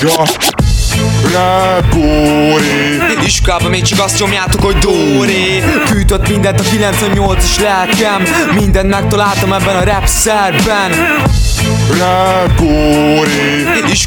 Ja, Lepóri Iskában még csak azt nyomjátok, hogy Dóri. Küldött mindent a 98-as lelkem. Mindent megtaláltam ebben a rap szerben. Lepóri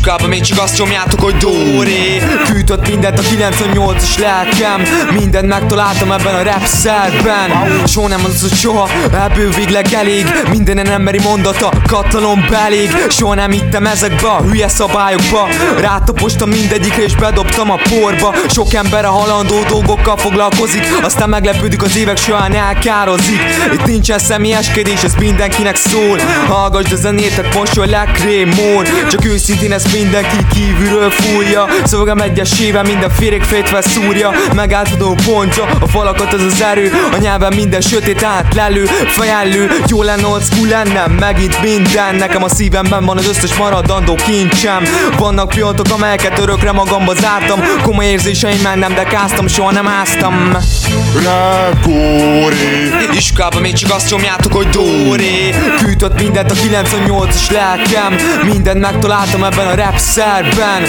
Iskában még csak azt nyomjátok, hogy Dóri. Küldött mindent a 98-as lelkem. Mindent megtaláltam ebben a rap szerben. Soha nem az, hogy soha, ebből végleg elég Mindenen emberi mondata, katlanom belég Soha nem hittem ezekbe a hülye szabályokba. Rátapostam mindegyikre és bedobtam a porba. Sok ember a halandó dolgokkal foglalkozik. Aztán meglepődik az évek során elkározik. Itt nincsen személyeskedés, ez mindenkinek szól. Hallgassd a zenétet, mosoly le krémón Csak őszintén ezt mindenki kívülről fújja. Szövegem egyesével minden féregfejtve szúrja. Megálltató pontja, a falakat az az erő. A nyelven minden sötét átlelő Fejellő, jó lenne old school lennem Megint minden, nekem a szívemben van az összes maradandó kincsem. Vannak pillanatok, amelyeket örökre magamba zártam. Komoly érzéseimmel nem dekáztam, soha nem áztam. Lepóri Iskában még csak azt nyomjátok, hogy Dóri. Küldött mindent a 98-as lelkem. Mindent megtaláltam ebben a rap szerben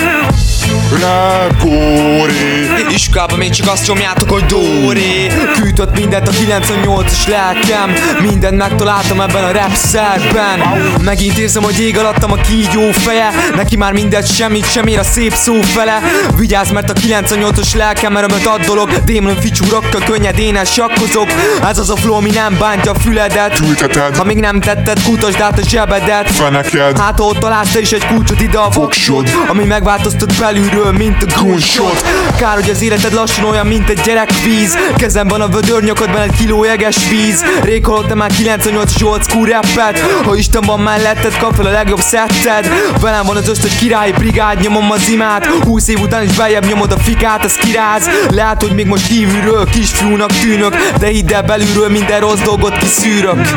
Lepóri Iskában még csak azt nyomjátok, hogy Dóri. Küldött mindent a 98-as lelkem. Mindent megtaláltam ebben a rap szerben. Megint érzem, hogy ég alattam a kígyó feje. Neki már mindegy semmit sem ér a szép szó fele. Vigyázz, mert a 98-os lelkem örömöt ad dolog. Démon ficsúrokkal könnyedén sakkozok. Ez az a flow, ami nem bántja a füledet. Ülteted. Ha még nem tetted, kutasd át a zsebedet. Feneked. Hát ott találsz te is egy kulcsot ide a voksod Ami megváltoztat belülről, mint a gunshot. Kár, hogy az életed lassan olyan, mint egy gyerekvíz Kezemben a vödör, nyakadban egy kiló jeges víz. Rég hallottam már 98 old school rappet. Ha Isten van melletted, kap fel a legjobb szetted. Velem van az összes királyi brigád, nyomom az imát. 20 év után is beljebb nyomod a fikát, az kiráz. Lehet, hogy még most kívülről kisfiúnak tűnök De hidd el belülről minden rossz dolgot kiszűrök.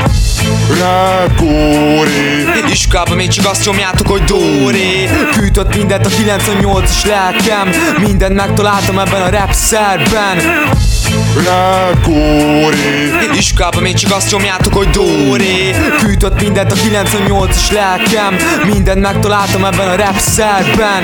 Lepóri Iskában még csak azt nyomjátok, hogy Dóri. Küldött mindent a 98-as lelkem Mindent megtaláltam ebben a rap szerben. Lepóri Iskában még csak azt nyomjátok, hogy Dóri. Küldött mindent a 98-as lelkem Mindent megtaláltam ebben a rap szerben